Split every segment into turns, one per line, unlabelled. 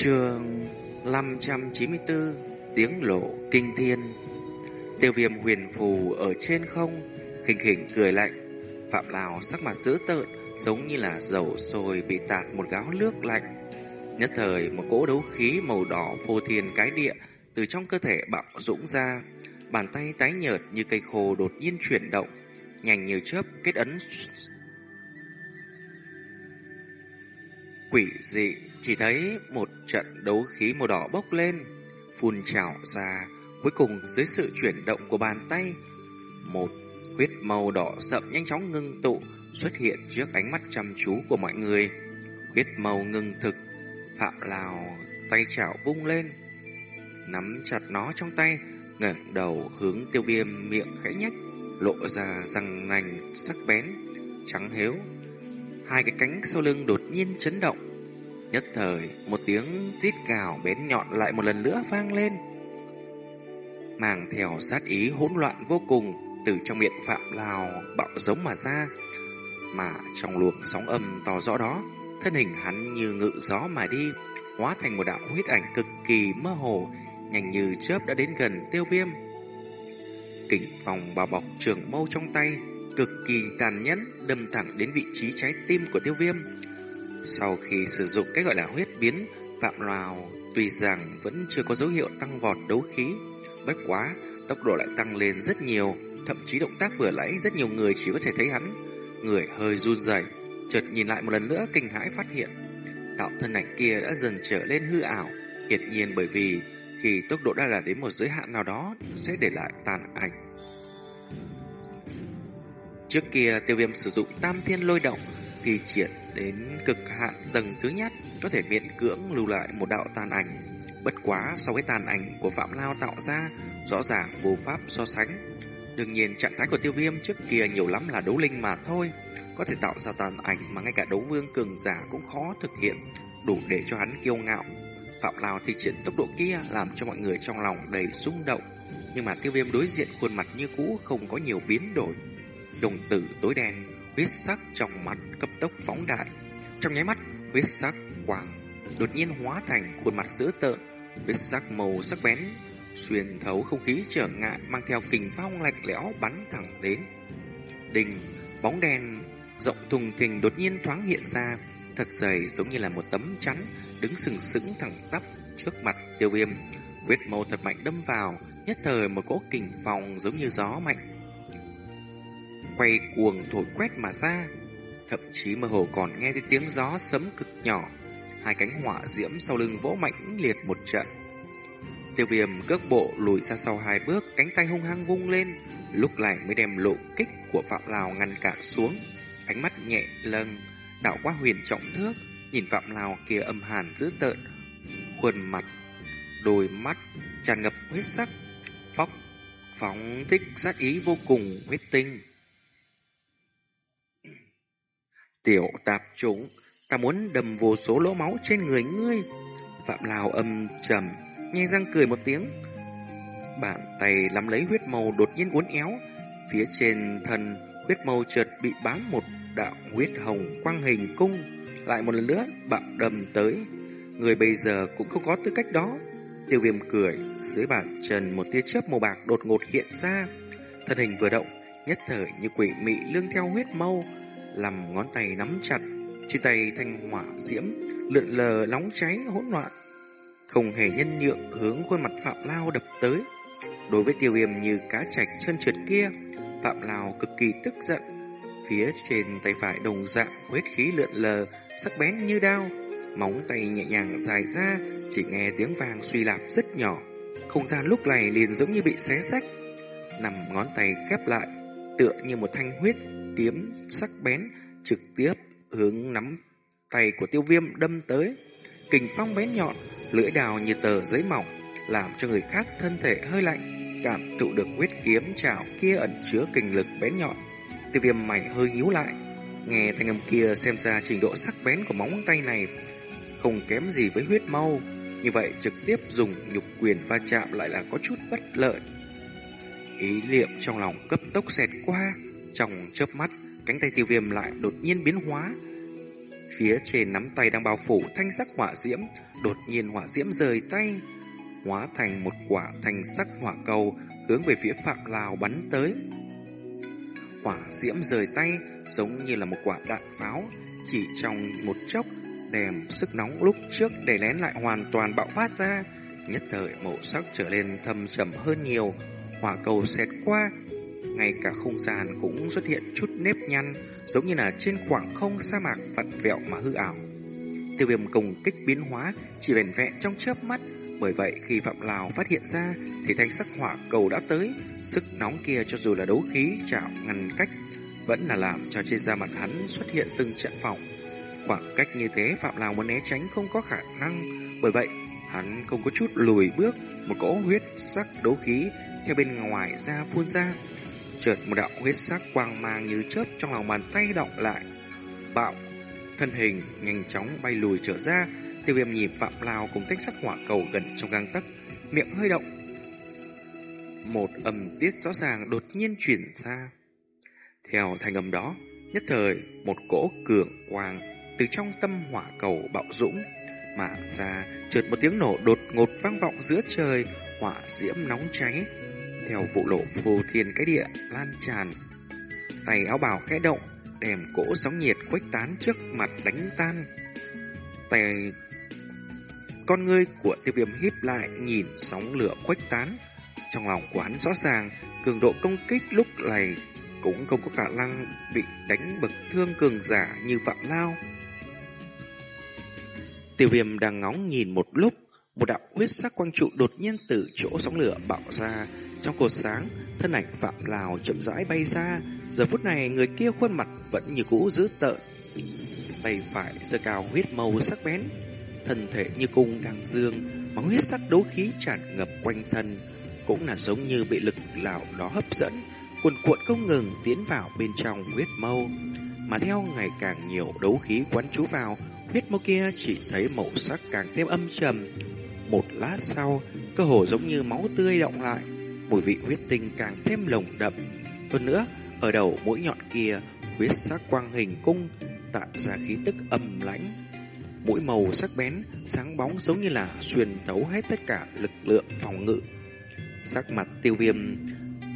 Trường 594 Tiếng lộ kinh thiên. Tiêu viêm huyền phù ở trên không, khinh khỉnh cười lạnh. Phạm Lào sắc mặt dữ tợn, Giống như là dầu sôi bị tạt một gáo nước lạnh. Nhất thời, một cỗ đấu khí màu đỏ phô thiên cái địa Từ trong cơ thể bạo dũng ra. Bàn tay tái nhợt như cây khô đột nhiên chuyển động, Nhanh như chớp kết ấn Quỷ dị chỉ thấy một trận đấu khí màu đỏ bốc lên, phun trào ra, cuối cùng dưới sự chuyển động của bàn tay, một huyết màu đỏ sậm nhanh chóng ngưng tụ xuất hiện trước ánh mắt chăm chú của mọi người. Huyết màu ngưng thực, Phạm Lào tay chảo vung lên, nắm chặt nó trong tay, ngẩng đầu hướng tiêu viêm miệng khẽ nhếch lộ ra răng nành sắc bén, trắng hếu. Hai cái cánh sau lưng đột nhiên chấn động, Nhất thời, một tiếng rít gào bén nhọn lại một lần nữa vang lên. Màng theo sát ý hỗn loạn vô cùng từ trong miệng Phạm Lào bạo giống mà ra. Mà trong luồng sóng âm to rõ đó, thân hình hắn như ngự gió mà đi, hóa thành một đạo huyết ảnh cực kỳ mơ hồ, nhanh như chớp đã đến gần tiêu viêm. Kình phòng bao bọc trường mâu trong tay, cực kỳ tàn nhẫn đâm thẳng đến vị trí trái tim của tiêu viêm. Sau khi sử dụng cái gọi là huyết biến, Phạm Lào tuy rằng vẫn chưa có dấu hiệu tăng vọt đấu khí, bất quá tốc độ lại tăng lên rất nhiều, thậm chí động tác vừa nãy rất nhiều người chỉ có thể thấy hắn, người hơi run rẩy, chợt nhìn lại một lần nữa kinh hãi phát hiện, đạo thân ảnh kia đã dần trở lên hư ảo, hiển nhiên bởi vì khi tốc độ đã đạt đến một giới hạn nào đó sẽ để lại tàn ảnh. Trước kia tiêu viêm sử dụng tam thiên lôi động thì triển đến cực hạn tầng thứ nhất có thể miễn cưỡng lưu lại một đạo tàn ảnh. Bất quá so với tàn ảnh của Phạm Lao tạo ra, rõ ràng vô pháp so sánh. Đương nhiên trạng thái của tiêu viêm trước kia nhiều lắm là đấu linh mà thôi, có thể tạo ra tàn ảnh mà ngay cả đấu vương cường giả cũng khó thực hiện, đủ để cho hắn kiêu ngạo. Phạm Lao thi triển tốc độ kia làm cho mọi người trong lòng đầy xung động, nhưng mà tiêu viêm đối diện khuôn mặt như cũ không có nhiều biến đổi. Đồng tử tối đen huyết sắc trong mặt cấp tốc phóng đại. Trong nháy mắt, huyết sắc quang đột nhiên hóa thành khuôn mặt dữ tợn, huyết sắc màu sắc bén xuyên thấu không khí trở ngại mang theo kình phong lạnh lẽo bắn thẳng đến. Đình, bóng đen rộng thùng thình đột nhiên thoáng hiện ra, thật dày giống như là một tấm chắn đứng sừng sững thẳng tắp trước mặt Tiêu Viêm. Huyết màu thật mạnh đâm vào, nhất thời một cỗ kình phong giống như gió mạnh quay cuồng thổi quét mà ra. Thậm chí mơ hồ còn nghe thấy tiếng gió sấm cực nhỏ. Hai cánh hỏa diễm sau lưng vỗ mạnh liệt một trận. Tiêu viêm cước bộ lùi ra sau hai bước, cánh tay hung hăng vung lên, lúc này mới đem lộ kích của Phạm Lào ngăn cản xuống. Ánh mắt nhẹ lâng, đảo qua huyền trọng thước, nhìn Phạm Lào kia âm hàn dữ tợn, khuôn mặt, đôi mắt tràn ngập huyết sắc, phóc phóng thích sát ý vô cùng huyết tinh. Tiểu tạp chúng, ta muốn đầm vô số lỗ máu trên người ngươi. Phạm Lào âm trầm, nghe răng cười một tiếng. Bàn tay nắm lấy huyết màu đột nhiên uốn éo, phía trên thân huyết màu chợt bị bám một đạo huyết hồng quang hình cung, lại một lần nữa bạo đầm tới. Người bây giờ cũng không có tư cách đó. Tiêu viêm cười, dưới bàn chân một tia chớp màu bạc đột ngột hiện ra. Thân hình vừa động, nhất thời như quỷ mị lương theo huyết mâu, làm ngón tay nắm chặt, trên tay thanh hỏa diễm lượn lờ nóng cháy hỗn loạn, không hề nhân nhượng hướng khuôn mặt Phạm Lao đập tới. Đối với tiêu viêm như cá chạch chân trượt kia, Phạm Lao cực kỳ tức giận. Phía trên tay phải đồng dạng huyết khí lượn lờ, sắc bén như đao, móng tay nhẹ nhàng dài ra, chỉ nghe tiếng vàng suy lạp rất nhỏ. Không gian lúc này liền giống như bị xé sách, nằm ngón tay khép lại, tựa như một thanh huyết kiếm sắc bén trực tiếp hướng nắm tay của tiêu viêm đâm tới. Kình phong bén nhọn, lưỡi đào như tờ giấy mỏng, làm cho người khác thân thể hơi lạnh, cảm thụ được huyết kiếm chảo kia ẩn chứa kình lực bén nhọn. Tiêu viêm mày hơi nhíu lại, nghe thanh âm kia xem ra trình độ sắc bén của móng tay này không kém gì với huyết mau. Như vậy trực tiếp dùng nhục quyền va chạm lại là có chút bất lợi. Ý niệm trong lòng cấp tốc xẹt qua, trong chớp mắt, cánh tay tiêu viêm lại đột nhiên biến hóa. phía trên nắm tay đang bao phủ thanh sắc hỏa diễm, đột nhiên hỏa diễm rời tay, hóa thành một quả thanh sắc hỏa cầu hướng về phía Phạm Lào bắn tới. Hỏa diễm rời tay giống như là một quả đạn pháo, chỉ trong một chốc đèm sức nóng lúc trước để lén lại hoàn toàn bạo phát ra, nhất thời màu sắc trở lên thâm trầm hơn nhiều, hỏa cầu xẹt qua, ngay cả không gian cũng xuất hiện chút nếp nhăn, giống như là trên khoảng không sa mạc vặn vẹo mà hư ảo. Tiêu viêm công kích biến hóa chỉ vẹn vẹn trong chớp mắt, bởi vậy khi Phạm Lào phát hiện ra thì thanh sắc hỏa cầu đã tới, sức nóng kia cho dù là đấu khí chảo ngăn cách vẫn là làm cho trên da mặt hắn xuất hiện từng trận phòng. Khoảng cách như thế Phạm Lào muốn né tránh không có khả năng, bởi vậy hắn không có chút lùi bước, một cỗ huyết sắc đấu khí theo bên ngoài ra phun ra. Chợt một đạo huyết sắc quang mang như chớp trong lòng bàn tay động lại. Bạo, thân hình nhanh chóng bay lùi trở ra, tiêu viêm nhìn Phạm lao cùng tách sắc hỏa cầu gần trong gang tấc, miệng hơi động. Một âm tiết rõ ràng đột nhiên chuyển ra. Theo thanh âm đó, nhất thời một cỗ cường quang từ trong tâm hỏa cầu bạo dũng mà ra, chợt một tiếng nổ đột ngột vang vọng giữa trời, hỏa diễm nóng cháy, theo vụ lộ phù thiên cái địa lan tràn. Tay áo bào khẽ động, đèm cỗ sóng nhiệt khuếch tán trước mặt đánh tan. Tay con ngươi của tiêu viêm híp lại nhìn sóng lửa khuếch tán. Trong lòng của hắn rõ ràng, cường độ công kích lúc này cũng không có khả năng bị đánh bực thương cường giả như Phạm Lao. Tiêu viêm đang ngóng nhìn một lúc, một đạo huyết sắc quang trụ đột nhiên từ chỗ sóng lửa bạo ra. Trong cột sáng, thân ảnh Phạm Lào chậm rãi bay ra. Giờ phút này người kia khuôn mặt vẫn như cũ dữ tợn. Tay phải giơ cao huyết màu sắc bén. Thân thể như cung đang dương, máu huyết sắc đấu khí tràn ngập quanh thân. Cũng là giống như bị lực lão đó hấp dẫn, cuồn cuộn không ngừng tiến vào bên trong huyết mâu. Mà theo ngày càng nhiều đấu khí quán trú vào, huyết mâu kia chỉ thấy màu sắc càng thêm âm trầm. Một lát sau, cơ hồ giống như máu tươi động lại, mùi vị huyết tinh càng thêm lồng đậm. Hơn nữa, ở đầu mũi nhọn kia, huyết sắc quang hình cung tạo ra khí tức âm lãnh. Mũi màu sắc bén, sáng bóng giống như là xuyên thấu hết tất cả lực lượng phòng ngự. Sắc mặt tiêu viêm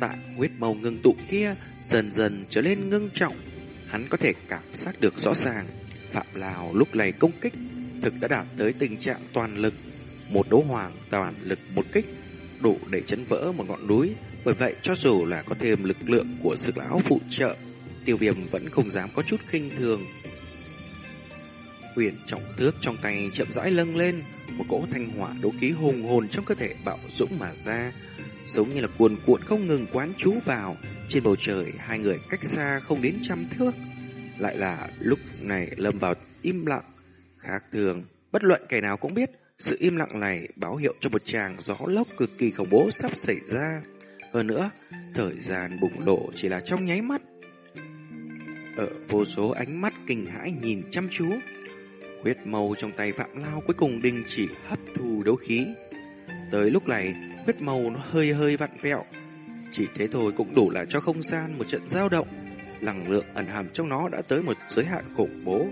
tại huyết màu ngưng tụ kia dần dần trở nên ngưng trọng. Hắn có thể cảm giác được rõ ràng Phạm Lào lúc này công kích thực đã đạt tới tình trạng toàn lực. Một đấu hoàng toàn lực một kích đủ để chấn vỡ một ngọn núi. Bởi vậy cho dù là có thêm lực lượng của sự lão phụ trợ, tiêu viêm vẫn không dám có chút khinh thường. Huyền trọng tước trong tay chậm rãi lâng lên, một cỗ thanh hỏa đấu khí hùng hồn trong cơ thể bạo dũng mà ra, giống như là cuồn cuộn không ngừng quán trú vào. Trên bầu trời, hai người cách xa không đến trăm thước. Lại là lúc này lâm vào im lặng, khác thường. Bất luận kẻ nào cũng biết, sự im lặng này báo hiệu cho một tràng gió lốc cực kỳ khủng bố sắp xảy ra. Hơn nữa, thời gian bùng nổ chỉ là trong nháy mắt. Ở vô số ánh mắt kinh hãi nhìn chăm chú, huyết màu trong tay Phạm Lao cuối cùng đình chỉ hấp thu đấu khí. Tới lúc này, huyết màu nó hơi hơi vặn vẹo. Chỉ thế thôi cũng đủ là cho không gian một trận dao động. Năng lượng ẩn hàm trong nó đã tới một giới hạn khủng bố.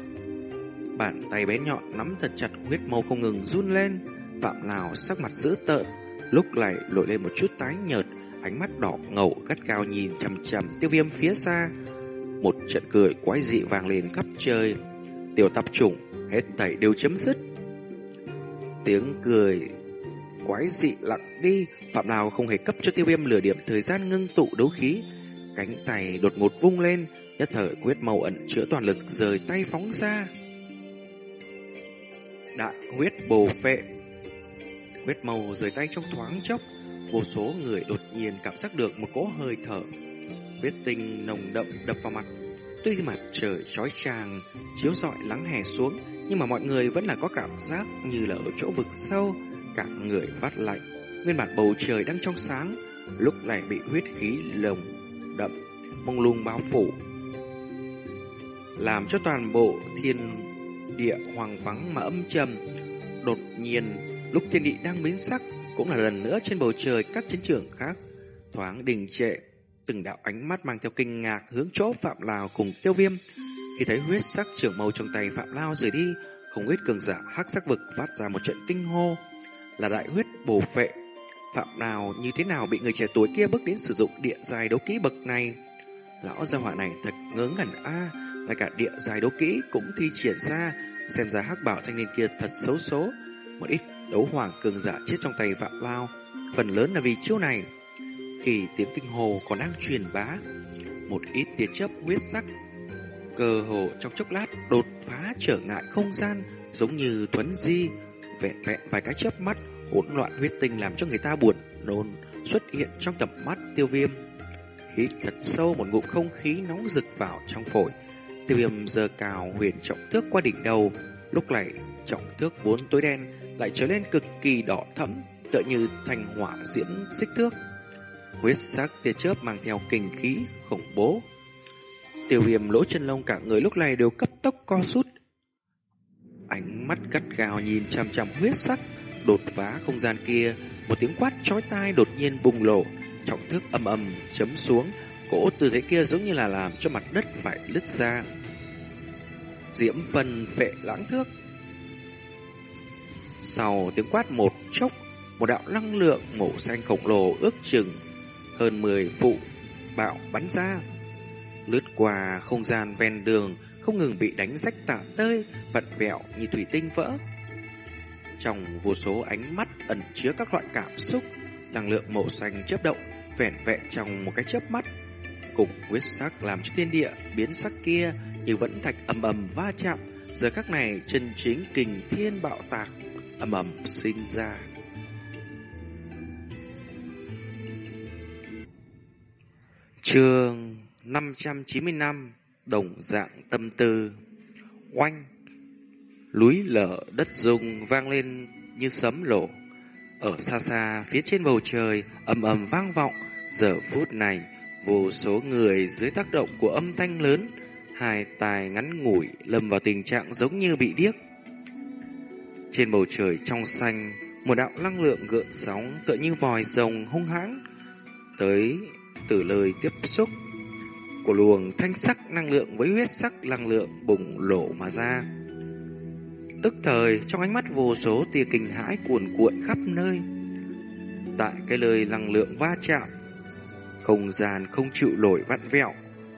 Bàn tay bé nhọn nắm thật chặt huyết mâu không ngừng run lên. Phạm Lào sắc mặt dữ tợn, lúc này nổi lên một chút tái nhợt, ánh mắt đỏ ngầu gắt cao nhìn chằm chằm tiêu viêm phía xa. Một trận cười quái dị vang lên khắp trời. Tiểu tập trùng, hết thảy đều chấm dứt. Tiếng cười quái dị lặng đi, Phạm Lào không hề cấp cho tiêu viêm lửa điểm thời gian ngưng tụ đấu khí. Cánh tay đột ngột vung lên, nhất thời quyết màu ẩn chữa toàn lực rời tay phóng ra. Đại huyết bồ phệ Huyết màu rời tay trong thoáng chốc, vô số người đột nhiên cảm giác được một cỗ hơi thở. Huyết tinh nồng đậm đập vào mặt. Tuy mặt trời chói chang chiếu rọi lắng hè xuống, nhưng mà mọi người vẫn là có cảm giác như là ở chỗ vực sâu, cả người vắt lạnh. Nguyên bản bầu trời đang trong sáng, lúc này bị huyết khí lồng đậm, mông lung bao phủ. Làm cho toàn bộ thiên địa hoàng vắng mà âm trầm. Đột nhiên, lúc thiên địa đang biến sắc, cũng là lần nữa trên bầu trời các chiến trường khác. Thoáng đình trệ, từng đạo ánh mắt mang theo kinh ngạc hướng chỗ Phạm Lào cùng tiêu viêm. Khi thấy huyết sắc trưởng mâu trong tay Phạm Lao rời đi, không ít cường giả hắc sắc vực phát ra một trận kinh hô. Là đại huyết bổ phệ. Phạm nào như thế nào bị người trẻ tuổi kia bước đến sử dụng địa dài đấu kỹ bậc này? Lão gia hỏa này thật ngớ ngẩn a, à, ngay cả địa dài đấu kỹ cũng thi triển ra, xem ra hắc bảo thanh niên kia thật xấu số. Một ít đấu hoàng cường giả chết trong tay vạn Lao, phần lớn là vì chiêu này. Khi tiếng kinh hồ còn đang truyền bá, một ít tia chớp huyết sắc cơ hồ trong chốc lát đột phá trở ngại không gian giống như thuấn di vẹn vẹn vài cái chớp mắt hỗn loạn huyết tinh làm cho người ta buồn nôn xuất hiện trong tầm mắt tiêu viêm hít thật sâu một ngụm không khí nóng rực vào trong phổi tiêu viêm giờ cào huyền trọng thước qua đỉnh đầu lúc này trọng thước vốn tối đen lại trở lên cực kỳ đỏ thẫm tựa như thành hỏa diễm xích thước huyết sắc tia chớp mang theo kinh khí khủng bố Tiêu viêm lỗ chân lông cả người lúc này đều cấp tốc co rút. Ánh mắt gắt gào nhìn chằm chằm huyết sắc, đột phá không gian kia, một tiếng quát chói tai đột nhiên bùng lộ, trọng thước âm ầm chấm xuống, cỗ tư thế kia giống như là làm cho mặt đất phải lứt ra. Diễm vân vệ lãng thước. Sau tiếng quát một chốc, một đạo năng lượng màu xanh khổng lồ ước chừng hơn 10 phụ bạo bắn ra lướt qua không gian ven đường, không ngừng bị đánh rách tả tơi, vặn vẹo như thủy tinh vỡ. Trong vô số ánh mắt ẩn chứa các loại cảm xúc, năng lượng màu xanh chớp động, vẹn vẹn trong một cái chớp mắt. Cùng huyết sắc làm cho thiên địa biến sắc kia như vẫn thạch ầm ầm va chạm, giờ khắc này chân chính kình thiên bạo tạc ầm ầm sinh ra. Trường 595 đồng dạng tâm tư. Oanh! Núi lở đất rung vang lên như sấm lổ Ở xa xa phía trên bầu trời ầm ầm vang vọng. Giờ phút này, vô số người dưới tác động của âm thanh lớn, hai tài ngắn ngủi lâm vào tình trạng giống như bị điếc. Trên bầu trời trong xanh, một đạo năng lượng gợn sóng tựa như vòi rồng hung hãng tới từ lời tiếp xúc của luồng thanh sắc năng lượng với huyết sắc năng lượng bùng lộ mà ra. Tức thời, trong ánh mắt vô số tia kinh hãi cuồn cuộn khắp nơi. Tại cái lời năng lượng va chạm, không gian không chịu nổi vặn vẹo,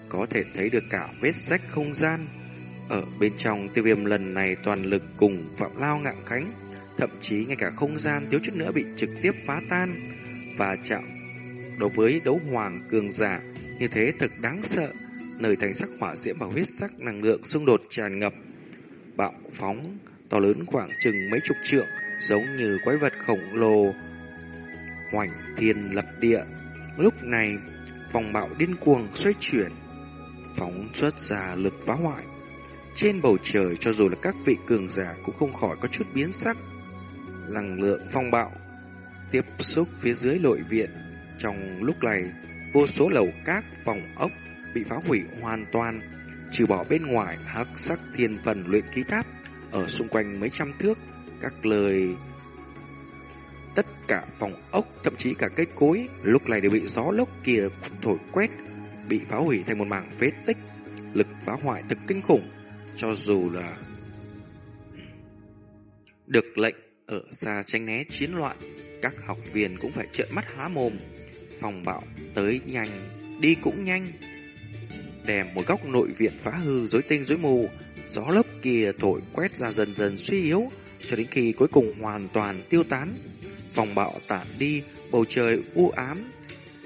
có thể thấy được cả vết rách không gian. Ở bên trong tiêu viêm lần này toàn lực cùng Phạm Lao ngạng khánh, thậm chí ngay cả không gian thiếu chút nữa bị trực tiếp phá tan và chạm đối với đấu hoàng cường giả như thế thật đáng sợ, nơi thành sắc hỏa diễm và huyết sắc năng lượng xung đột tràn ngập. Bạo phóng, to lớn khoảng chừng mấy chục trượng, giống như quái vật khổng lồ. Hoành thiên lập địa. Lúc này, vòng bạo điên cuồng xoay chuyển, phóng xuất ra lực phá hoại. Trên bầu trời cho dù là các vị cường giả cũng không khỏi có chút biến sắc. Năng lượng phong bạo tiếp xúc phía dưới nội viện. Trong lúc này, vô số lầu các phòng ốc bị phá hủy hoàn toàn, trừ bỏ bên ngoài hắc sắc thiên phần luyện khí tháp ở xung quanh mấy trăm thước, các lời tất cả phòng ốc, thậm chí cả cây cối lúc này đều bị gió lốc kia thổi quét, bị phá hủy thành một mảng phế tích, lực phá hoại thực kinh khủng, cho dù là được lệnh ở xa tránh né chiến loạn, các học viên cũng phải trợn mắt há mồm phòng bạo tới nhanh, đi cũng nhanh. Đèm một góc nội viện phá hư rối tinh rối mù, gió lốc kia thổi quét ra dần dần suy yếu, cho đến khi cuối cùng hoàn toàn tiêu tán. Phòng bạo tản đi, bầu trời u ám,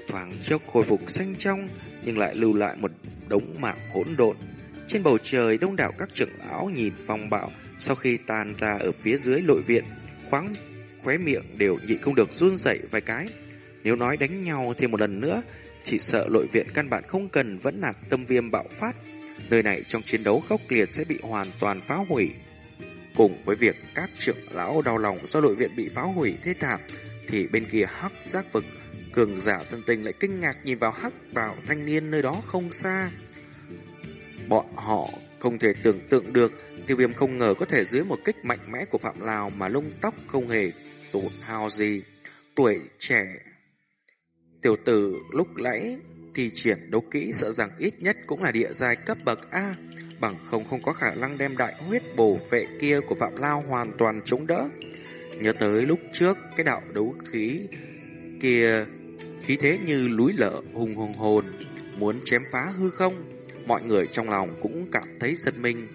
thoáng chốc khôi phục xanh trong, nhưng lại lưu lại một đống mảng hỗn độn. Trên bầu trời đông đảo các trưởng lão nhìn phòng bạo sau khi tan ra ở phía dưới nội viện, khoáng khóe miệng đều nhịn không được run rẩy vài cái. Nếu nói đánh nhau thêm một lần nữa, chỉ sợ nội viện căn bản không cần vẫn nạt tâm viêm bạo phát. Nơi này trong chiến đấu khốc liệt sẽ bị hoàn toàn phá hủy. Cùng với việc các trưởng lão đau lòng do đội viện bị phá hủy thế thảm, thì bên kia hắc giác vực, cường giả thân tình lại kinh ngạc nhìn vào hắc bảo thanh niên nơi đó không xa. Bọn họ không thể tưởng tượng được tiêu viêm không ngờ có thể dưới một kích mạnh mẽ của Phạm Lào mà lông tóc không hề tổn hao gì. Tuổi trẻ Tiểu tử lúc lãy thì triển đấu kỹ sợ rằng ít nhất cũng là địa giai cấp bậc A bằng không không có khả năng đem đại huyết bổ vệ kia của Phạm Lao hoàn toàn chống đỡ. Nhớ tới lúc trước cái đạo đấu khí kia khí thế như núi lở hùng hùng hồn, muốn chém phá hư không, mọi người trong lòng cũng cảm thấy giật mình.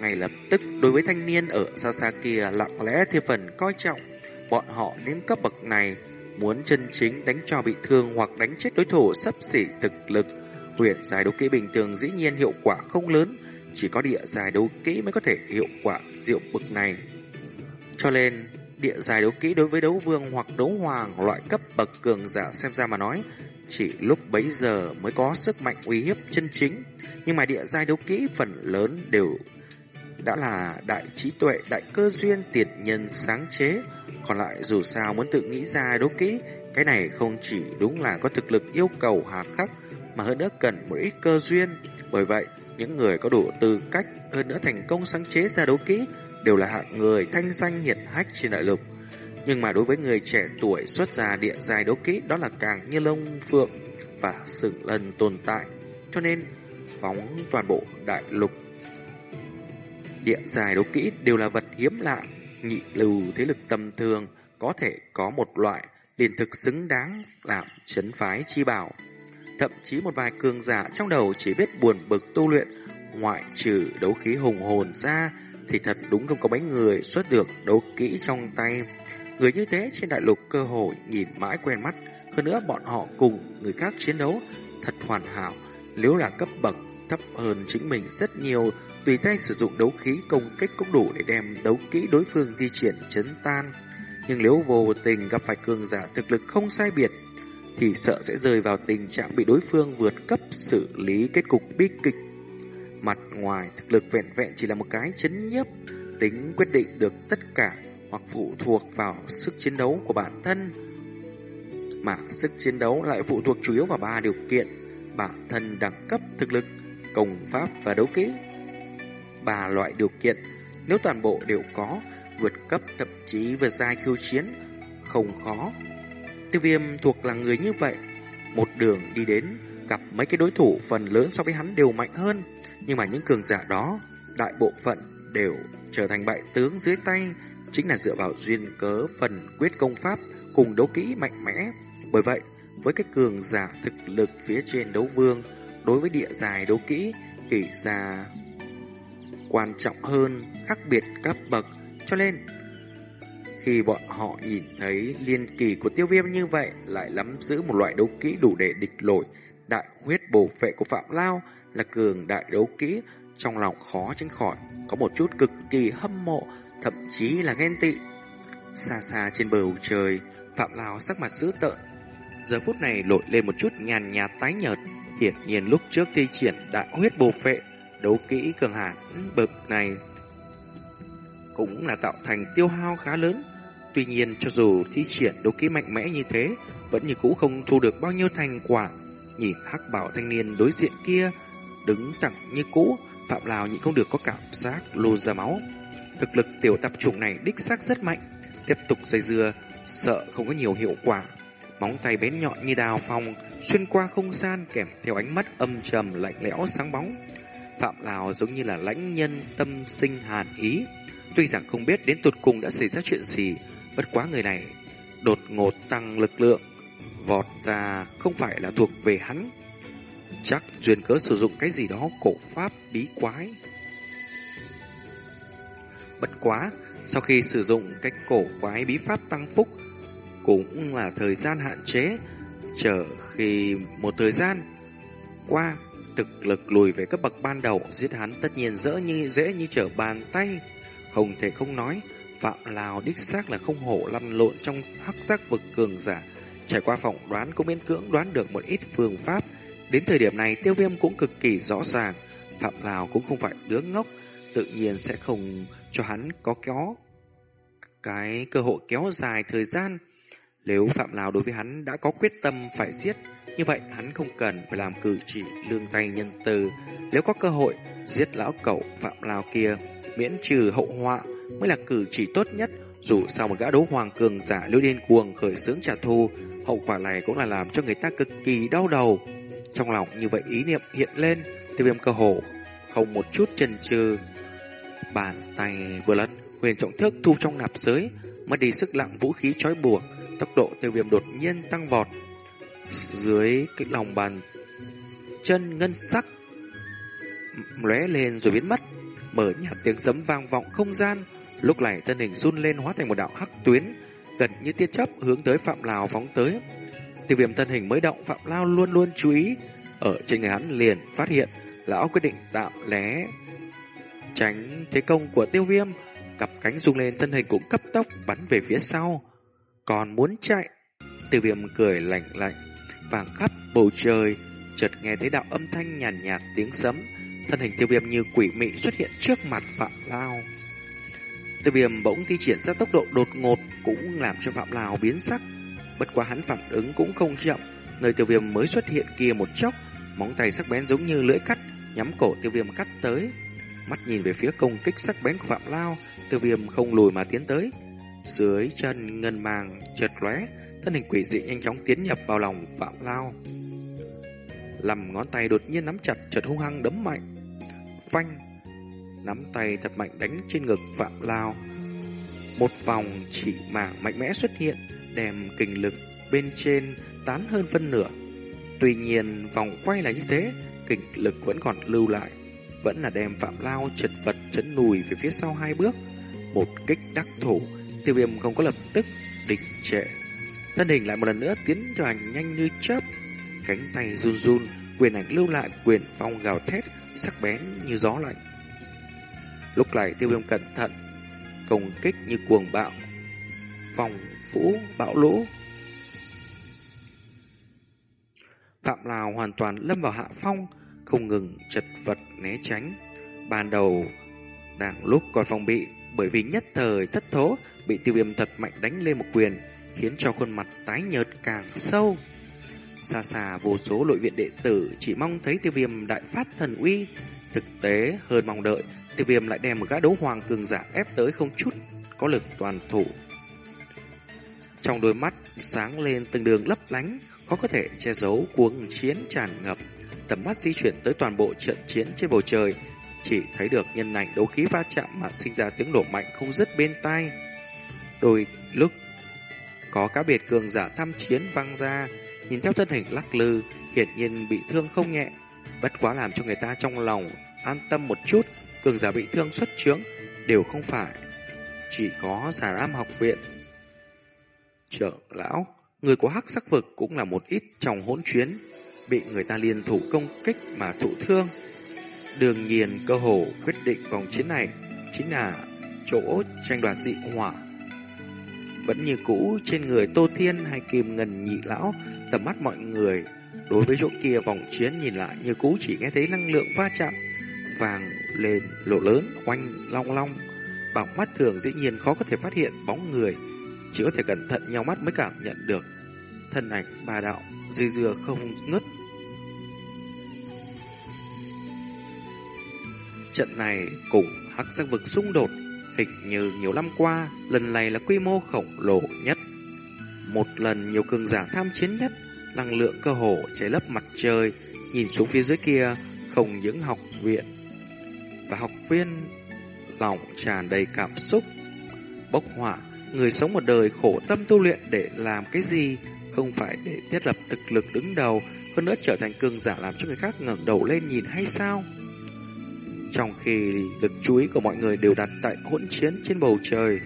Ngay lập tức đối với thanh niên ở xa xa kia lặng lẽ thêm phần coi trọng, bọn họ đến cấp bậc này muốn chân chính đánh cho bị thương hoặc đánh chết đối thủ sắp xỉ thực lực. Huyền giải đấu kỹ bình thường dĩ nhiên hiệu quả không lớn, chỉ có địa dài đấu kỹ mới có thể hiệu quả diệu bậc này. Cho nên, địa dài đấu kỹ đối với đấu vương hoặc đấu hoàng loại cấp bậc cường giả xem ra mà nói, chỉ lúc bấy giờ mới có sức mạnh uy hiếp chân chính. Nhưng mà địa giai đấu kỹ phần lớn đều đã là đại trí tuệ, đại cơ duyên, tiền nhân sáng chế. Còn lại dù sao muốn tự nghĩ ra đấu kỹ, cái này không chỉ đúng là có thực lực yêu cầu hà khắc, mà hơn nữa cần một ít cơ duyên. Bởi vậy, những người có đủ tư cách hơn nữa thành công sáng chế ra đấu kỹ đều là hạng người thanh danh hiển hách trên đại lục. Nhưng mà đối với người trẻ tuổi xuất ra địa dài đấu kỹ đó là càng như lông phượng và sự lần tồn tại. Cho nên, phóng toàn bộ đại lục địa dài đấu kỹ đều là vật hiếm lạ, nhị lưu thế lực tầm thường có thể có một loại liền thực xứng đáng làm chấn phái chi bảo. Thậm chí một vài cường giả trong đầu chỉ biết buồn bực tu luyện, ngoại trừ đấu khí hùng hồn ra thì thật đúng không có mấy người xuất được đấu kỹ trong tay. Người như thế trên đại lục cơ hội nhìn mãi quen mắt, hơn nữa bọn họ cùng người khác chiến đấu thật hoàn hảo, nếu là cấp bậc thấp hơn chính mình rất nhiều, tùy tay sử dụng đấu khí công kích cũng đủ để đem đấu kỹ đối phương di chuyển chấn tan. Nhưng nếu vô tình gặp phải cường giả thực lực không sai biệt, thì sợ sẽ rơi vào tình trạng bị đối phương vượt cấp xử lý kết cục bi kịch. Mặt ngoài thực lực vẹn vẹn chỉ là một cái chấn nhiếp, tính quyết định được tất cả hoặc phụ thuộc vào sức chiến đấu của bản thân. Mà sức chiến đấu lại phụ thuộc chủ yếu vào ba điều kiện, bản thân đẳng cấp thực lực, công pháp và đấu kỹ. Ba loại điều kiện, nếu toàn bộ đều có, vượt cấp thậm chí vượt giai khiêu chiến, không khó. Tiêu viêm thuộc là người như vậy, một đường đi đến, gặp mấy cái đối thủ phần lớn so với hắn đều mạnh hơn, nhưng mà những cường giả đó, đại bộ phận đều trở thành bại tướng dưới tay, chính là dựa vào duyên cớ phần quyết công pháp cùng đấu kỹ mạnh mẽ. Bởi vậy, với cái cường giả thực lực phía trên đấu vương, đối với địa dài đấu kỹ, kỷ ra quan trọng hơn, khác biệt cấp bậc, cho nên khi bọn họ nhìn thấy liên kỳ của tiêu viêm như vậy lại nắm giữ một loại đấu kỹ đủ để địch lội đại huyết bổ phệ của Phạm Lao là cường đại đấu kỹ trong lòng khó tránh khỏi có một chút cực kỳ hâm mộ thậm chí là ghen tị. Xa xa trên bầu trời, Phạm lao sắc mặt dữ tợn. Giờ phút này nổi lên một chút nhàn nhạt tái nhợt, hiển nhiên lúc trước thi triển đại huyết bổ phệ, đấu kỹ cường hãn bậc này cũng là tạo thành tiêu hao khá lớn. Tuy nhiên cho dù thi triển đấu kỹ mạnh mẽ như thế, vẫn như cũ không thu được bao nhiêu thành quả. Nhìn hắc bảo thanh niên đối diện kia, đứng thẳng như cũ, Phạm Lào nhịn không được có cảm giác lô ra máu. Thực lực tiểu tạp chủng này đích xác rất mạnh, tiếp tục dây dưa, sợ không có nhiều hiệu quả. Móng tay bén nhọn như đào phong, xuyên qua không gian kèm theo ánh mắt âm trầm lạnh lẽo sáng bóng. Phạm Lào giống như là lãnh nhân tâm sinh hàn ý. Tuy rằng không biết đến tuột cùng đã xảy ra chuyện gì, bất quá người này đột ngột tăng lực lượng, vọt ra không phải là thuộc về hắn. Chắc duyên cớ sử dụng cái gì đó cổ pháp bí quái. Bất quá, sau khi sử dụng cách cổ quái bí pháp tăng phúc, cũng là thời gian hạn chế, chờ khi một thời gian qua, thực lực lùi về cấp bậc ban đầu, giết hắn tất nhiên dễ như dễ như trở bàn tay. Không thể không nói, Phạm Lào đích xác là không hổ lăn lộn trong hắc giác vực cường giả. Trải qua phỏng đoán cũng miễn cưỡng đoán được một ít phương pháp. Đến thời điểm này tiêu viêm cũng cực kỳ rõ ràng. Phạm Lào cũng không phải đứa ngốc, tự nhiên sẽ không cho hắn có kéo cái cơ hội kéo dài thời gian. Nếu Phạm Lào đối với hắn đã có quyết tâm phải giết, như vậy hắn không cần phải làm cử chỉ lương tay nhân từ. Nếu có cơ hội giết lão cậu Phạm Lào kia, miễn trừ hậu họa mới là cử chỉ tốt nhất. Dù sao một gã đấu hoàng cường giả lưu điên cuồng khởi xướng trả thù, hậu quả này cũng là làm cho người ta cực kỳ đau đầu. Trong lòng như vậy ý niệm hiện lên, tiêu viêm cơ hồ không một chút chần chừ. Bàn tay vừa lật, huyền trọng thức thu trong nạp giới, mất đi sức lặng vũ khí trói buộc, tốc độ tiêu viêm đột nhiên tăng vọt. Dưới cái lòng bàn chân ngân sắc lóe lên rồi biến mất, mở nhạt tiếng sấm vang vọng không gian. Lúc này thân hình run lên hóa thành một đạo hắc tuyến, gần như tia chớp hướng tới Phạm Lào phóng tới. Tiêu viêm thân hình mới động, Phạm Lao luôn luôn chú ý. Ở trên người hắn liền phát hiện, lão quyết định tạo lé tránh thế công của tiêu viêm. Cặp cánh rung lên thân hình cũng cấp tốc bắn về phía sau. Còn muốn chạy, tiêu viêm cười lạnh lạnh, vàng khắp bầu trời. Chợt nghe thấy đạo âm thanh nhàn nhạt, nhạt tiếng sấm, thân hình tiêu viêm như quỷ mị xuất hiện trước mặt Phạm Lao. Tiêu viêm bỗng thi triển ra tốc độ đột ngột cũng làm cho Phạm lao biến sắc. Bất quá hắn phản ứng cũng không chậm, nơi tiêu viêm mới xuất hiện kia một chốc, móng tay sắc bén giống như lưỡi cắt, nhắm cổ tiêu viêm cắt tới. Mắt nhìn về phía công kích sắc bén của Phạm Lao, tiêu viêm không lùi mà tiến tới. Dưới chân ngân màng chợt lóe, thân hình quỷ dị nhanh chóng tiến nhập vào lòng Phạm Lao. Lầm ngón tay đột nhiên nắm chặt chợt hung hăng đấm mạnh. Phanh! Nắm tay thật mạnh đánh trên ngực Phạm Lao. Một vòng chỉ mảng mạnh mẽ xuất hiện, đem kình lực bên trên tán hơn phân nửa. Tuy nhiên, vòng quay là như thế, kình lực vẫn còn lưu lại. Vẫn là đem Phạm Lao chật vật chấn lùi về phía sau hai bước. Một kích đắc thủ, tiêu viêm không có lập tức định trệ. Thân hình lại một lần nữa tiến cho hành nhanh như chớp. Cánh tay run run, quyền ảnh lưu lại quyền phong gào thét, sắc bén như gió lạnh. Lúc này tiêu viêm cẩn thận, công kích như cuồng bạo, vòng vũ bão lũ. Phạm Lào hoàn toàn lâm vào hạ phong, không ngừng chật vật né tránh. Ban đầu, đang lúc còn phòng bị, bởi vì nhất thời thất thố, bị tiêu viêm thật mạnh đánh lên một quyền, khiến cho khuôn mặt tái nhợt càng sâu. Xa xa vô số nội viện đệ tử chỉ mong thấy tiêu viêm đại phát thần uy. Thực tế hơn mong đợi, tiêu viêm lại đem một gã đấu hoàng cường giả ép tới không chút, có lực toàn thủ. Trong đôi mắt sáng lên từng đường lấp lánh, khó có thể che giấu cuồng chiến tràn ngập. Tầm mắt di chuyển tới toàn bộ trận chiến trên bầu trời, chỉ thấy được nhân ảnh đấu khí va chạm mà sinh ra tiếng nổ mạnh không dứt bên tai. Đôi lúc có cá biệt cường giả tham chiến văng ra, nhìn theo thân hình lắc lư, hiển nhiên bị thương không nhẹ. Bất quá làm cho người ta trong lòng an tâm một chút, cường giả bị thương xuất chướng đều không phải chỉ có giả am học viện. Trợ lão, người của hắc sắc vực cũng là một ít trong hỗn chiến, bị người ta liên thủ công kích mà thụ thương. Đương nhiên cơ hồ quyết định vòng chiến này chính là chỗ tranh đoạt dị hỏa. Vẫn như cũ trên người Tô Thiên hay Kim Ngân nhị lão, tầm mắt mọi người đối với chỗ kia vòng chiến nhìn lại như cũ chỉ nghe thấy năng lượng va chạm vàng lên lộ lớn oanh long long. Bằng mắt thường dĩ nhiên khó có thể phát hiện bóng người chỉ có thể cẩn thận nhau mắt mới cảm nhận được. Thân ảnh bà đạo dư dưa không ngất trận này cùng hắc sắc vực xung đột hình như nhiều năm qua lần này là quy mô khổng lồ nhất một lần nhiều cường giả tham chiến nhất năng lượng cơ hồ cháy lấp mặt trời nhìn xuống phía dưới kia không những học viện và học viên lòng tràn đầy cảm xúc. Bốc hỏa, người sống một đời khổ tâm tu luyện để làm cái gì, không phải để thiết lập thực lực đứng đầu, hơn nữa trở thành cường giả làm cho người khác ngẩng đầu lên nhìn hay sao? Trong khi lực chú ý của mọi người đều đặt tại hỗn chiến trên bầu trời.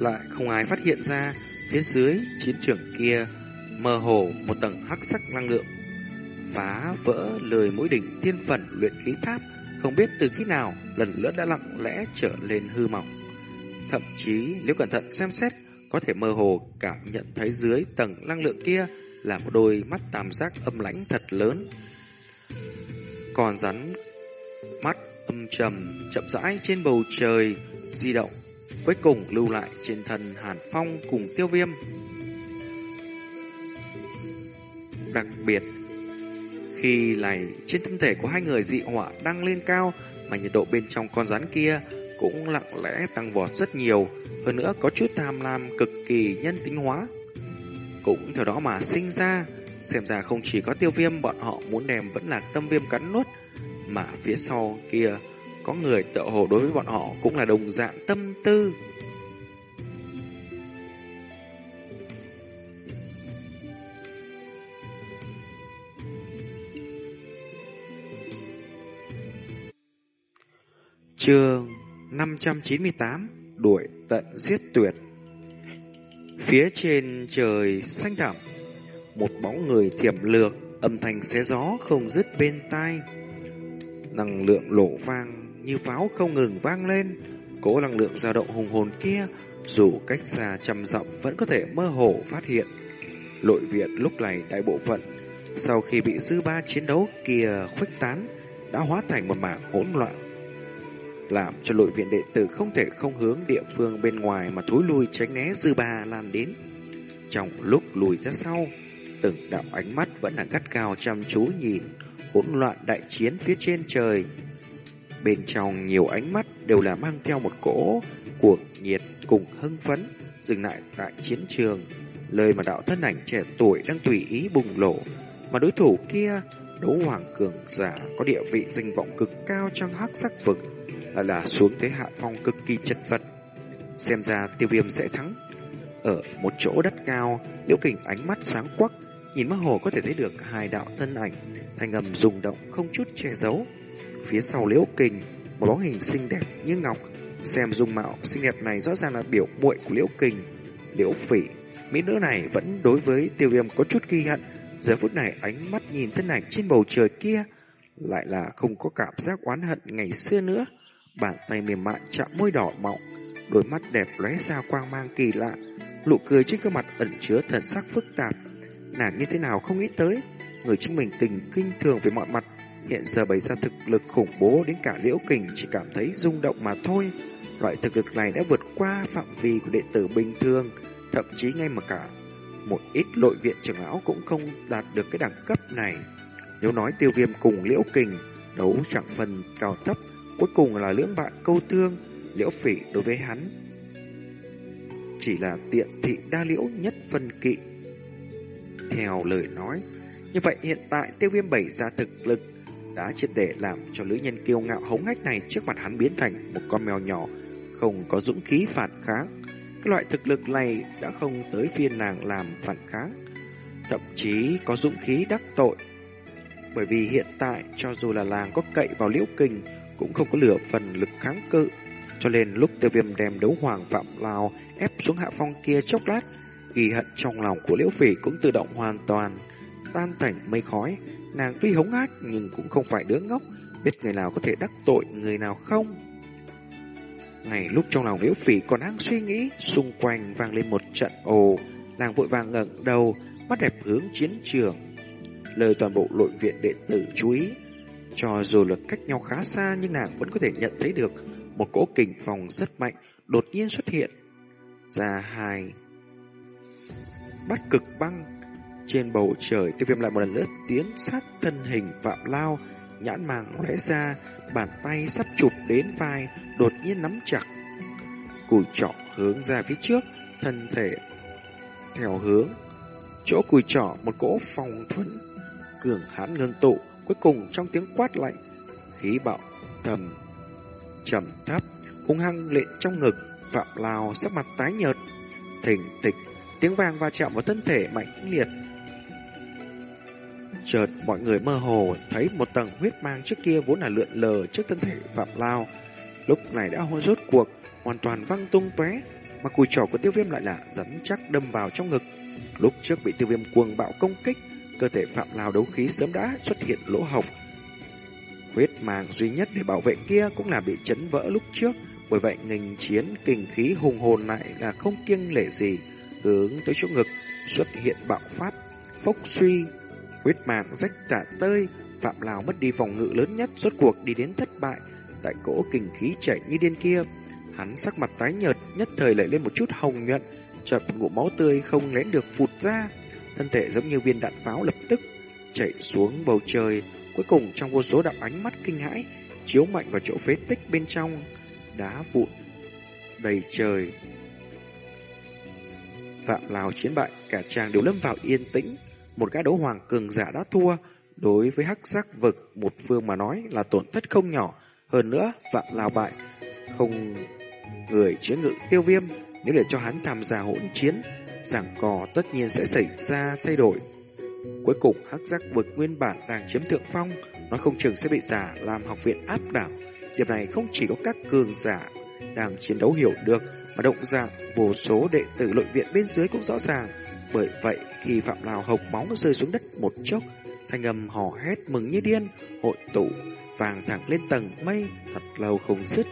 Lại không ai phát hiện ra phía dưới chiến trường kia mơ hồ một tầng hắc sắc năng lượng phá vỡ lời mũi đỉnh thiên phần luyện khí tháp, không biết từ khi nào lần nữa đã lặng lẽ trở lên hư mỏng. Thậm chí nếu cẩn thận xem xét, có thể mơ hồ cảm nhận thấy dưới tầng năng lượng kia là một đôi mắt tam giác âm lãnh thật lớn. Còn rắn mắt âm trầm chậm rãi trên bầu trời di động, cuối cùng lưu lại trên thân Hàn Phong cùng Tiêu Viêm. Đặc biệt khi này, trên thân thể của hai người dị hỏa đang lên cao, mà nhiệt độ bên trong con rắn kia cũng lặng lẽ tăng vọt rất nhiều, hơn nữa có chút tham lam cực kỳ nhân tính hóa. Cũng theo đó mà sinh ra, Xem ra không chỉ có tiêu viêm bọn họ muốn đem vẫn là tâm viêm cắn nuốt, mà phía sau kia có người tự hồ đối với bọn họ cũng là đồng dạng tâm tư. Chương 598 Đuổi tận giết tuyệt Phía trên trời xanh thẳm Một bóng người thiểm lược Âm thanh xé gió không dứt bên tai. Năng lượng lộ vang Như pháo không ngừng vang lên, Cố năng lượng dao động hùng hồn kia, Dù cách xa trăm dặm Vẫn có thể mơ hồ phát hiện. Lội viện lúc này đại bộ phận, Sau khi bị dư ba chiến đấu kia khuếch tán, Đã hóa thành một mảng hỗn loạn làm cho nội viện đệ tử không thể không hướng địa phương bên ngoài mà thối lui tránh né dư ba lan đến. Trong lúc lùi ra sau, từng đạo ánh mắt vẫn là gắt cao chăm chú nhìn hỗn loạn đại chiến phía trên trời. Bên trong nhiều ánh mắt đều là mang theo một cỗ cuồng nhiệt cùng hưng phấn dừng lại tại chiến trường, lời mà đạo thân ảnh trẻ tuổi đang tùy ý bùng lộ, mà đối thủ kia đấu hoàng cường giả có địa vị danh vọng cực cao trong hắc sắc vực là, là xuống thế hạ phong cực kỳ chật vật. Xem ra tiêu viêm sẽ thắng. Ở một chỗ đất cao, liễu kình ánh mắt sáng quắc, nhìn mơ hồ có thể thấy được hai đạo thân ảnh, thanh âm rung động không chút che giấu. Phía sau liễu kình, một bóng hình xinh đẹp như ngọc, xem dung mạo xinh đẹp này rõ ràng là biểu muội của liễu kình. Liễu phỉ, mỹ nữ này vẫn đối với tiêu viêm có chút ghi hận, giờ phút này ánh mắt nhìn thân ảnh trên bầu trời kia, lại là không có cảm giác oán hận ngày xưa nữa bàn tay mềm mại chạm môi đỏ mọng, đôi mắt đẹp lóe ra quang mang kỳ lạ, nụ cười trên gương mặt ẩn chứa thần sắc phức tạp. Nàng như thế nào không nghĩ tới, người chứng mình tình kinh thường về mọi mặt, hiện giờ bày ra thực lực khủng bố đến cả liễu kình chỉ cảm thấy rung động mà thôi. Loại thực lực này đã vượt qua phạm vi của đệ tử bình thường, thậm chí ngay mà cả một ít nội viện trưởng lão cũng không đạt được cái đẳng cấp này. Nếu nói tiêu viêm cùng liễu kình, đấu chẳng phần cao thấp, Cuối cùng là lưỡng bạn câu tương, liễu phỉ đối với hắn. Chỉ là tiện thị đa liễu nhất phân kỵ. Theo lời nói, như vậy hiện tại tiêu viêm bảy ra thực lực đã triệt để làm cho lữ nhân kiêu ngạo hống hách này trước mặt hắn biến thành một con mèo nhỏ, không có dũng khí phản kháng. Cái loại thực lực này đã không tới phiên nàng làm phản kháng, thậm chí có dũng khí đắc tội. Bởi vì hiện tại cho dù là làng có cậy vào liễu kình cũng không có lửa phần lực kháng cự. Cho nên lúc tiêu viêm đem đấu hoàng phạm lao ép xuống hạ phong kia chốc lát, ghi hận trong lòng của liễu phỉ cũng tự động hoàn toàn tan thành mây khói. Nàng tuy hống hách nhưng cũng không phải đứa ngốc, biết người nào có thể đắc tội người nào không. Ngày lúc trong lòng liễu phỉ còn đang suy nghĩ, xung quanh vang lên một trận ồ, nàng vội vàng ngẩng đầu, mắt đẹp hướng chiến trường. Lời toàn bộ nội viện đệ tử chú ý, cho dù là cách nhau khá xa nhưng nàng vẫn có thể nhận thấy được một cỗ kình phòng rất mạnh đột nhiên xuất hiện. Ra hai bắt cực băng trên bầu trời tiêu viêm lại một lần nữa tiến sát thân hình vạm lao, nhãn màng lóe ra, bàn tay sắp chụp đến vai, đột nhiên nắm chặt cùi trỏ hướng ra phía trước, thân thể theo hướng chỗ cùi trỏ một cỗ phòng thuẫn cường hãn ngưng tụ Cuối cùng trong tiếng quát lạnh, khí bạo thầm trầm thấp, hung hăng lệ trong ngực, Phạm Lao sắc mặt tái nhợt, thình tịch, tiếng vang va chạm vào thân thể mạnh liệt. Chợt mọi người mơ hồ thấy một tầng huyết mang trước kia vốn là lượn lờ trước thân thể Phạm Lao, lúc này đã hôn rốt cuộc, hoàn toàn văng tung tóe, mà cùi trỏ của tiêu viêm lại là rắn chắc đâm vào trong ngực. Lúc trước bị tiêu viêm cuồng bạo công kích, cơ thể Phạm Lao đấu khí sớm đã xuất hiện lỗ hổng. Huyết màng duy nhất để bảo vệ kia cũng là bị chấn vỡ lúc trước, bởi vậy nghênh chiến kinh khí hùng hồn lại là không kiêng lệ gì, hướng tới chỗ ngực xuất hiện bạo phát, phốc suy, huyết màng rách tả tơi, Phạm lao mất đi phòng ngự lớn nhất, rốt cuộc đi đến thất bại, tại cỗ kinh khí chảy như điên kia. Hắn sắc mặt tái nhợt, nhất thời lại lên một chút hồng nhuận, chợt ngụm máu tươi không lén được phụt ra thân thể giống như viên đạn pháo lập tức chạy xuống bầu trời, cuối cùng trong vô số đạo ánh mắt kinh hãi chiếu mạnh vào chỗ phế tích bên trong, đá vụn đầy trời. Phạm Lào chiến bại, cả chàng đều lâm vào yên tĩnh,
một gã đấu hoàng cường giả đã thua, đối với hắc giác vực một phương mà nói là tổn thất không nhỏ. Hơn nữa, vạn lào bại, không người chế ngự tiêu viêm, nếu để cho hắn tham gia hỗn chiến, giảng cò tất nhiên sẽ xảy ra thay đổi. Cuối cùng, hắc giác vực nguyên bản đang chiếm thượng phong, nó không chừng sẽ bị giả làm học viện áp đảo. Điểm này không chỉ có các cường giả đang chiến đấu hiểu được, mà động dạng vô số đệ tử nội viện bên dưới cũng rõ ràng. Bởi vậy, khi Phạm Lào hộc máu rơi xuống đất một chốc, thanh âm hò hét mừng như điên, hội tụ, vàng thẳng lên tầng mây, thật lâu không dứt.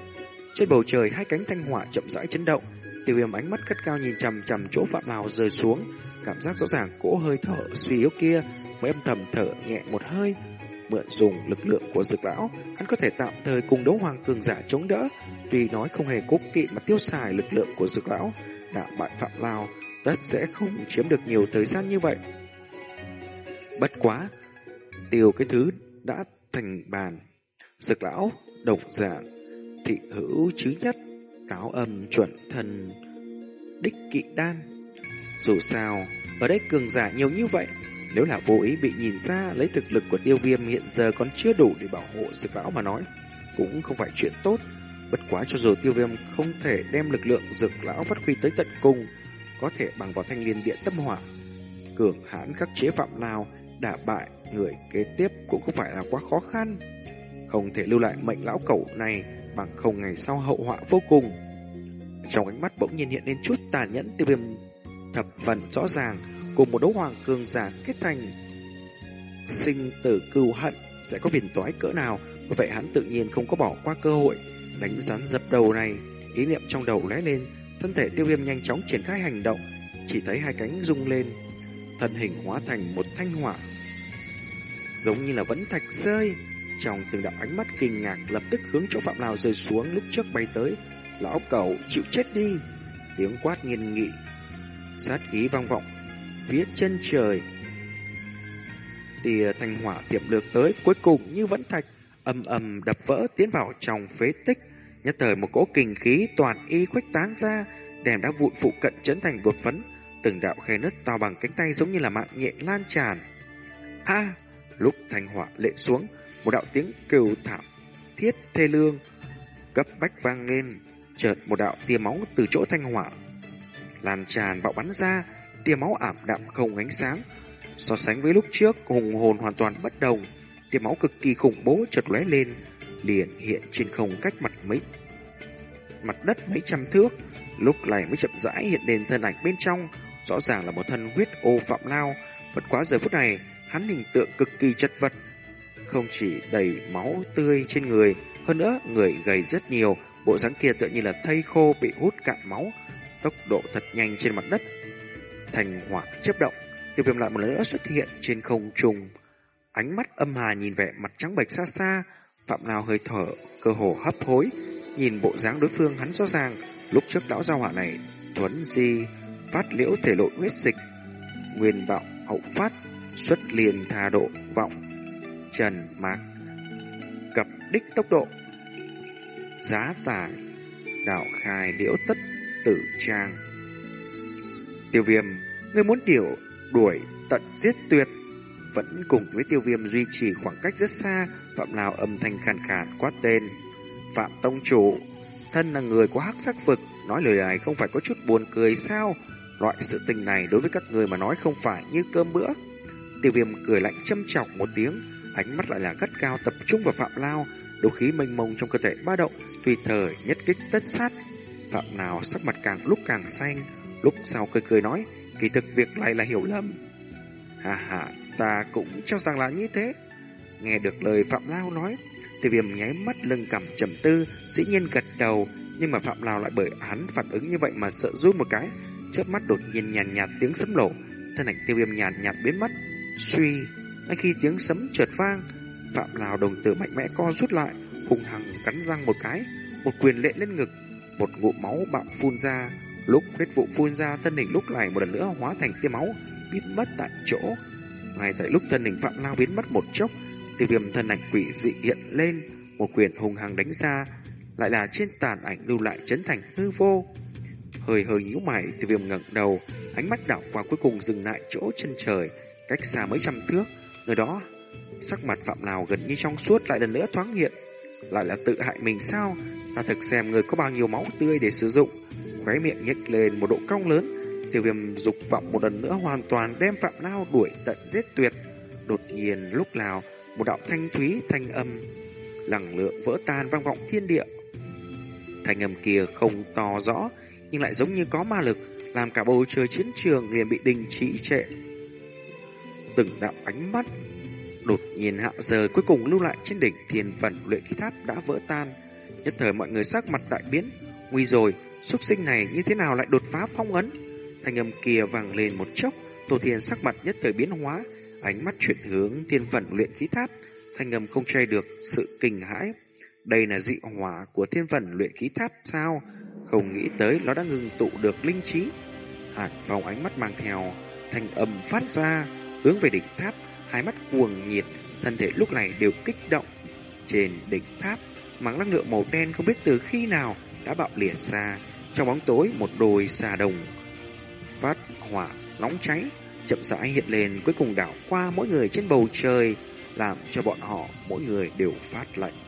Trên bầu trời, hai cánh thanh hỏa chậm rãi chấn động, tiêu viêm ánh mắt cất cao nhìn chằm chằm chỗ Phạm Lào rơi xuống, cảm giác rõ ràng cỗ hơi thở suy yếu kia, mới âm thầm thở nhẹ một hơi, mượn dùng lực lượng của dược lão, hắn có thể tạm thời cùng đấu hoàng cường giả chống đỡ. Tuy nói không hề cố kỵ mà tiêu xài lực lượng của dược lão, đã bại phạm lao, tất sẽ không chiếm được nhiều thời gian như vậy. Bất quá, tiêu cái thứ đã thành bàn. Dược lão, độc giả, thị hữu chứ nhất, cáo âm chuẩn thần, đích kỵ đan. Dù sao, ở đây cường giả nhiều như vậy, nếu là vô ý bị nhìn ra lấy thực lực của tiêu viêm hiện giờ còn chưa đủ để bảo hộ dược lão mà nói, cũng không phải chuyện tốt. Bất quá cho dù tiêu viêm không thể đem lực lượng dược lão phát huy tới tận cùng, có thể bằng vào thanh liên điện tâm hỏa. Cường hãn khắc chế phạm nào đả bại người kế tiếp cũng không phải là quá khó khăn. Không thể lưu lại mệnh lão cẩu này bằng không ngày sau hậu họa vô cùng. Trong ánh mắt bỗng nhiên hiện lên chút tàn nhẫn, tiêu viêm thập phần rõ ràng, cùng một đấu hoàng cường giả kết thành. Sinh tử cừu hận sẽ có phiền toái cỡ nào? Vậy hắn tự nhiên không có bỏ qua cơ hội. Đánh rắn dập đầu này, ý niệm trong đầu lóe lên, thân thể tiêu viêm nhanh chóng triển khai hành động, chỉ thấy hai cánh rung lên, thân hình hóa thành một thanh hỏa, giống như là vẫn thạch rơi trong từng đạo ánh mắt kinh ngạc lập tức hướng chỗ phạm lào rơi xuống lúc trước bay tới lão cẩu chịu chết đi tiếng quát nghiền nghị sát khí vang vọng phía chân trời. Tia thanh hỏa tiệm lược tới cuối cùng như vẫn thạch, ầm ầm đập vỡ tiến vào trong phế tích. Nhất thời một cỗ kinh khí toàn y khuếch tán ra, đèn đã vụn phụ cận chấn thành bột phấn, từng đạo khe nứt to bằng cánh tay giống như là mạng nhện lan tràn. A, lúc thanh hỏa lệ xuống, một đạo tiếng kêu thảm thiết thê lương cấp bách vang lên, chợt một đạo tia máu từ chỗ thanh hỏa lan tràn bạo bắn ra, tia máu ảm đạm không ánh sáng. So sánh với lúc trước, hùng hồn hoàn toàn bất đồng. Tia máu cực kỳ khủng bố chợt lóe lên, liền hiện trên không cách mặt mấy mặt đất mấy trăm thước. Lúc này mới chậm rãi hiện lên thân ảnh bên trong, rõ ràng là một thân huyết ô phạm lao. Bất quá giờ phút này, hắn hình tượng cực kỳ chật vật, không chỉ đầy máu tươi trên người, hơn nữa người gầy rất nhiều, bộ dáng kia tựa như là thây khô bị hút cạn máu, tốc độ thật nhanh trên mặt đất, thành hỏa chớp động, tiêu viêm lại một lần nữa xuất hiện trên không trung. Ánh mắt âm hà nhìn vẻ mặt trắng bệch xa xa, phạm nào hơi thở, cơ hồ hấp hối, nhìn bộ dáng đối phương hắn rõ ràng, lúc trước lão giao hỏa này, thuấn di, phát liễu thể lộ huyết dịch, nguyên vọng hậu phát, xuất liền thà độ vọng, trần mạc, cập đích tốc độ, giá tài, đạo khai liễu tất tử trang. Tiêu viêm, người muốn điều đuổi tận giết tuyệt. Vẫn cùng với tiêu viêm duy trì khoảng cách rất xa, Phạm nào âm thanh khàn khàn quát tên. Phạm Tông Chủ, thân là người có hắc sắc vực, nói lời này không phải có chút buồn cười sao? Loại sự tình này đối với các người mà nói không phải như cơm bữa. Tiêu viêm cười lạnh châm chọc một tiếng, ánh mắt lại là gắt cao tập trung vào Phạm Lao, đấu khí mênh mông trong cơ thể ba động, tùy thời nhất kích tất sát. Phạm nào sắc mặt càng lúc càng xanh, Lúc sau cười cười nói, kỳ thực việc này là hiểu lầm. Hà hà, ta cũng cho rằng là như thế. Nghe được lời Phạm Lao nói, thì viêm nháy mắt lưng cầm trầm tư, dĩ nhiên gật đầu, nhưng mà Phạm Lao lại bởi hắn phản ứng như vậy mà sợ rút một cái. Chớp mắt đột nhiên nhàn nhạt, tiếng sấm nổ, thân ảnh tiêu viêm nhàn nhạt, biến mất. Suy, ngay khi tiếng sấm chợt vang, Phạm Lào đồng tử mạnh mẽ co rút lại, hùng hằng cắn răng một cái, một quyền lệ lên ngực, một ngụm máu bạo phun ra, Lúc huyết vụ phun ra, thân hình lúc này một lần nữa hóa thành tia máu, biến mất tại chỗ. Ngay tại lúc thân hình Phạm Lao biến mất một chốc, thì viêm thân ảnh quỷ dị hiện lên, một quyền hùng hằng đánh ra, lại là trên tàn ảnh lưu lại chấn thành hư vô. Hơi hơi nhíu mày, thì viêm ngẩng đầu, ánh mắt đảo qua cuối cùng dừng lại chỗ chân trời, Cách xa mấy trăm thước, người đó, sắc mặt Phạm Lào gần như trong suốt lại lần nữa thoáng hiện. Lại là tự hại mình sao? Ta thực xem người có bao nhiêu máu tươi để sử dụng. Khóe miệng nhếch lên một độ cong lớn, tiêu viêm dục vọng một lần nữa hoàn toàn đem Phạm Lao đuổi tận giết tuyệt. Đột nhiên lúc nào, một đạo thanh thúy thanh âm, lẳng lượng vỡ tan vang vọng thiên địa. Thanh âm kia không to rõ, nhưng lại giống như có ma lực, làm cả bầu trời chiến trường liền bị đình trị trệ. Từng đạo ánh mắt đột nhiên hạ rời cuối cùng lưu lại trên đỉnh thiên phần luyện khí tháp đã vỡ tan. Nhất thời mọi người sắc mặt đại biến, nguy rồi, xúc sinh này như thế nào lại đột phá phong ấn? Thanh âm kia vang lên một chốc, tổ Thiên sắc mặt nhất thời biến hóa, ánh mắt chuyển hướng thiên phần luyện khí tháp, thanh âm không che được sự kinh hãi. Đây là dị hỏa của thiên phần luyện khí tháp sao? Không nghĩ tới nó đã ngừng tụ được linh trí. Hạt vòng ánh mắt mang theo, thanh âm phát ra, hướng về đỉnh tháp, hai mắt cuồng nhiệt, thân thể lúc này đều kích động. Trên đỉnh tháp, mảng năng lượng màu đen không biết từ khi nào đã bạo liệt ra. Trong bóng tối, một đồi xà đồng phát hỏa nóng cháy, chậm rãi hiện lên cuối cùng đảo qua mỗi người trên bầu trời, làm cho bọn họ mỗi người đều phát lạnh.